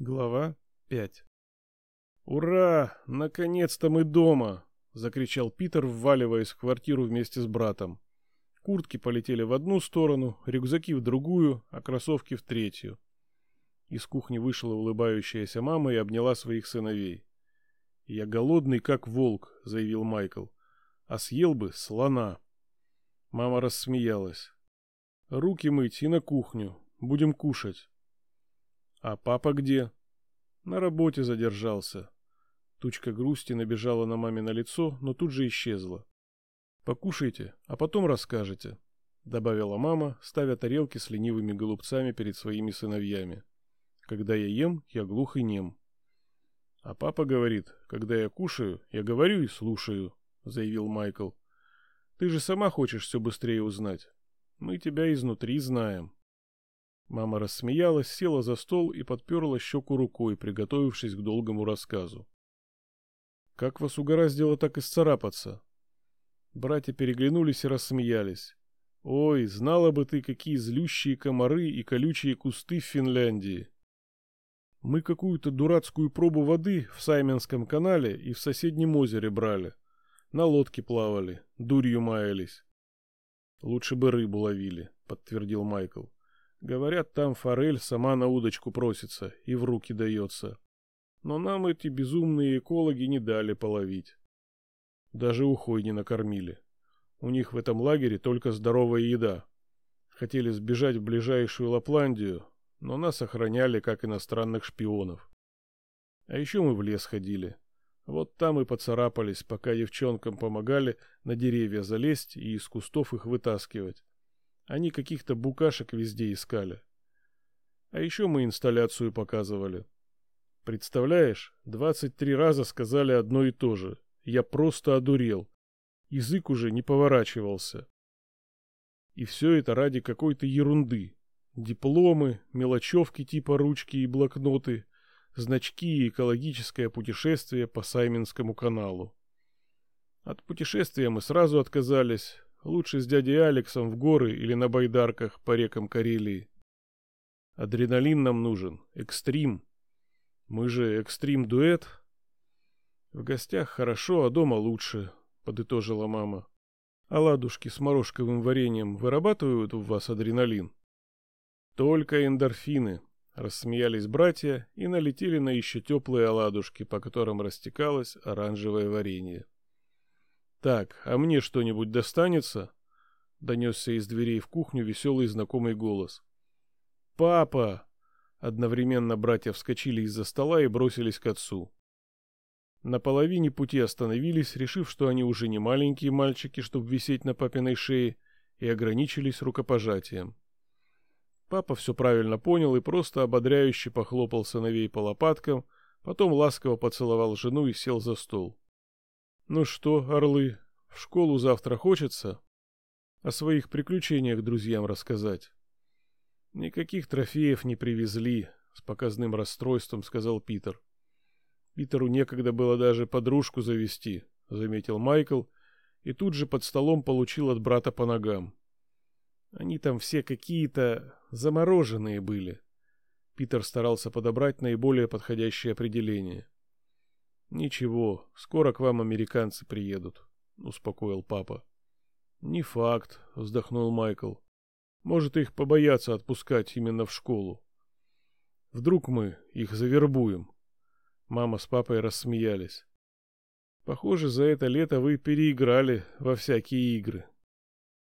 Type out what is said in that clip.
Глава 5 «Ура! Наконец-то мы дома!» — закричал Питер, вваливаясь в квартиру вместе с братом. Куртки полетели в одну сторону, рюкзаки в другую, а кроссовки в третью. Из кухни вышла улыбающаяся мама и обняла своих сыновей. «Я голодный, как волк», — заявил Майкл. «А съел бы слона». Мама рассмеялась. «Руки мыть и на кухню. Будем кушать». А папа где? На работе задержался. Тучка грусти набежала на маме на лицо, но тут же исчезла. Покушайте, а потом расскажете, добавила мама, ставя тарелки с ленивыми голубцами перед своими сыновьями. Когда я ем, я глух и нем. А папа говорит, когда я кушаю, я говорю и слушаю, заявил Майкл. Ты же сама хочешь все быстрее узнать. Мы тебя изнутри знаем. Мама рассмеялась, села за стол и подперла щеку рукой, приготовившись к долгому рассказу. «Как вас угораздило так исцарапаться?» Братья переглянулись и рассмеялись. «Ой, знала бы ты, какие злющие комары и колючие кусты в Финляндии!» «Мы какую-то дурацкую пробу воды в Сайменском канале и в соседнем озере брали. На лодке плавали, дурью маялись». «Лучше бы рыбу ловили», — подтвердил Майкл. Говорят, там форель сама на удочку просится и в руки дается. Но нам эти безумные экологи не дали половить. Даже ухой не накормили. У них в этом лагере только здоровая еда. Хотели сбежать в ближайшую Лапландию, но нас охраняли как иностранных шпионов. А еще мы в лес ходили. Вот там и поцарапались, пока девчонкам помогали на деревья залезть и из кустов их вытаскивать. Они каких-то букашек везде искали. А еще мы инсталляцию показывали. Представляешь, 23 раза сказали одно и то же. Я просто одурел. Язык уже не поворачивался. И все это ради какой-то ерунды. Дипломы, мелочевки типа ручки и блокноты, значки и экологическое путешествие по Сайминскому каналу. От путешествия мы сразу отказались, Лучше с дядей Алексом в горы или на байдарках по рекам Карелии. Адреналин нам нужен, экстрим. Мы же экстрим-дуэт. В гостях хорошо, а дома лучше, подытожила мама. А ладушки с морожковым вареньем вырабатывают у вас адреналин? Только эндорфины, рассмеялись братья и налетели на еще теплые оладушки, по которым растекалось оранжевое варенье. «Так, а мне что-нибудь достанется?» — донесся из дверей в кухню веселый знакомый голос. «Папа!» Одновременно братья вскочили из-за стола и бросились к отцу. На половине пути остановились, решив, что они уже не маленькие мальчики, чтобы висеть на папиной шее, и ограничились рукопожатием. Папа все правильно понял и просто ободряюще похлопал сыновей по лопаткам, потом ласково поцеловал жену и сел за стол. Ну что, орлы, в школу завтра хочется? О своих приключениях друзьям рассказать. Никаких трофеев не привезли, с показным расстройством сказал Питер. Питеру некогда было даже подружку завести, заметил Майкл, и тут же под столом получил от брата по ногам. Они там все какие-то замороженные были. Питер старался подобрать наиболее подходящее определение. Ничего, скоро к вам американцы приедут, успокоил папа. Не факт, вздохнул Майкл. Может, их побоятся отпускать именно в школу. Вдруг мы их завербуем. Мама с папой рассмеялись. Похоже, за это лето вы переиграли во всякие игры.